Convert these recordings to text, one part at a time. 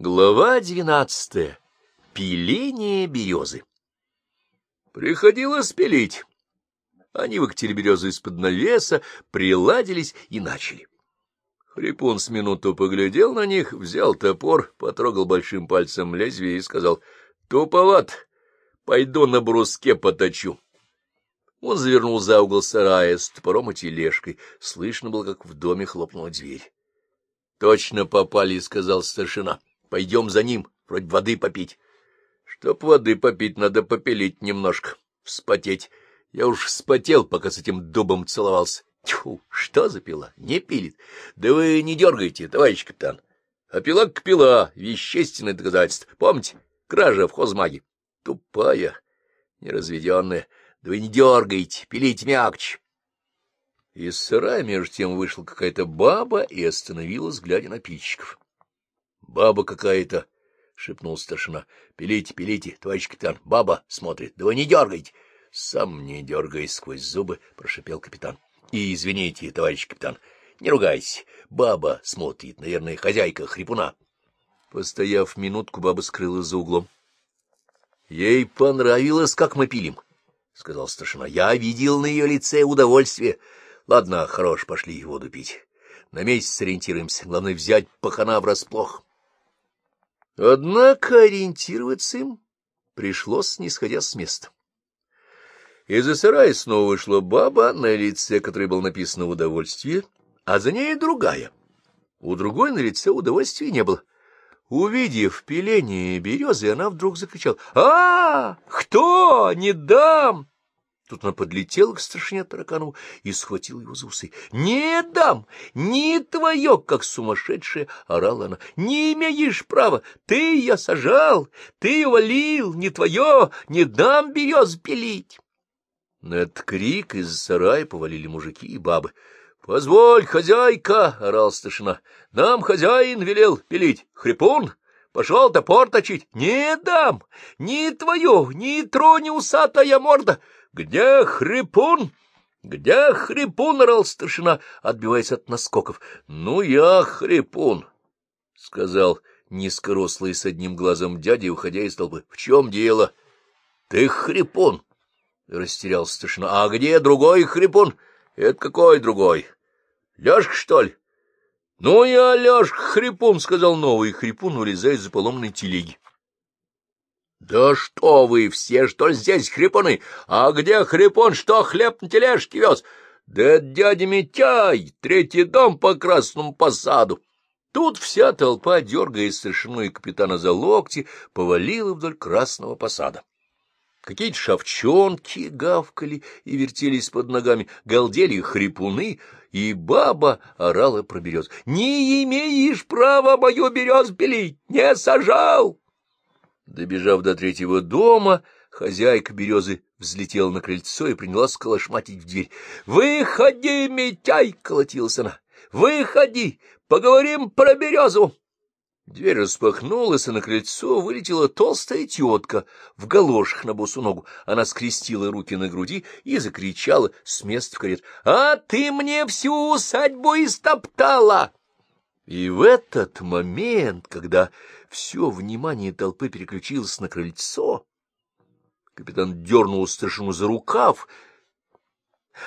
Глава двенадцатая. Пиление березы. Приходилось пилить. Они выкатили березу из-под навеса, приладились и начали. Хрипун с минуту поглядел на них, взял топор, потрогал большим пальцем лезвие и сказал, — Туповат, пойду на бруске поточу. Он завернул за угол сарая с топором и тележкой. Слышно было, как в доме хлопнула дверь. — Точно попали, — сказал старшина. Пойдем за ним, вроде воды попить. Чтоб воды попить, надо попилить немножко, вспотеть. Я уж вспотел, пока с этим дубом целовался. Тьфу, что за пила? Не пилит. Да вы не дергайте, товарищ капитан. А пила к пила, вещественное доказательство. Помните, кража в хозмаге? Тупая, неразведенная. Да вы не дергайте, пилите мягче. Из сарая между тем вышла какая-то баба и остановилась, глядя на пильщиков. Баба какая-то, — шепнул старшина. — Пилите, пилите, товарищ капитан. Баба смотрит. Да вы не дергайте. — Сам не дергай, — сквозь зубы прошипел капитан. — И извините, товарищ капитан, не ругайся. Баба смотрит, наверное, хозяйка хрипуна. Постояв минутку, баба скрылась за углом. — Ей понравилось, как мы пилим, — сказал старшина. — Я видел на ее лице удовольствие. Ладно, хорош, пошли воду пить. На месяц сориентируемся. Главное, взять пахана врасплох. — Однако ориентироваться им пришлось, не сходя с места. Из-за сарая снова вышла баба, на лице которой было написано «удовольствие», а за ней другая. У другой на лице удовольствия не было. Увидев пиление березы, она вдруг закричала «А, кто? Не дам!» Тут она подлетела к старшине Тараканову и схватила его за усы. — Не дам! Не твое! — как сумасшедшая орала она. — Не имеешь права! Ты я сажал! Ты валил! Не твое! Не дам берез пилить! На этот крик из сарая повалили мужики и бабы. — Позволь, хозяйка! — орал старшина. — Нам хозяин велел пилить. Хрипун! Пошел топор точить. Не дам! Не твое! Не трони усатая морда! — где хрипун? Где хрипун? — орал старшина, отбиваясь от наскоков. — Ну, я хрипун, — сказал низкорослый с одним глазом дядя, уходя из толпы. — В чем дело? — Ты хрипун, — растерялся старшина. — А где другой хрипун? — Это какой другой? — Лёшка, что ли? — Ну, я Лёшка хрипун, — сказал новый хрипун, улезая из-за поломной телеги. — Да что вы все, что здесь хрипуны? А где хрипун, что хлеб на тележке вез? Да дядя Митяй, третий дом по красному посаду. Тут вся толпа, дергая старшину и капитана за локти, повалила вдоль красного посада. Какие-то шовчонки гавкали и вертелись под ногами, галдели хрипуны, и баба орала про берез. — Не имеешь права мою берез пилить! Не сажал! Добежав до третьего дома, хозяйка березы взлетела на крыльцо и принялась колошматить в дверь. — Выходи, Митяй! — колотилась она. — Выходи! Поговорим про березу! Дверь распахнулась, и на крыльцо вылетела толстая тетка в галошах на босу ногу. Она скрестила руки на груди и закричала с места в карет. — А ты мне всю усадьбу истоптала! И в этот момент, когда все внимание толпы переключилось на крыльцо, капитан дернул старшину за рукав,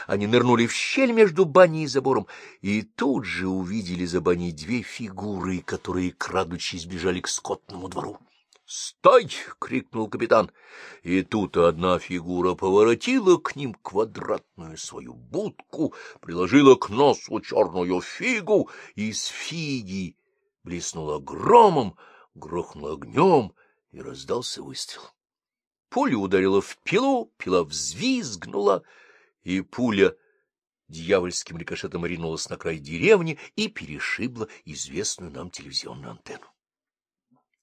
они нырнули в щель между баней и забором, и тут же увидели за баней две фигуры, которые, крадучись, бежали к скотному двору. «Стой!» — крикнул капитан. И тут одна фигура поворотила к ним квадратную свою будку, приложила к носу черную фигу, и из фиги блеснула громом, грохнула огнем, и раздался выстрел. Пуля ударила в пилу, пила взвизгнула, и пуля дьявольским рикошетом ринулась на край деревни и перешибла известную нам телевизионную антенну.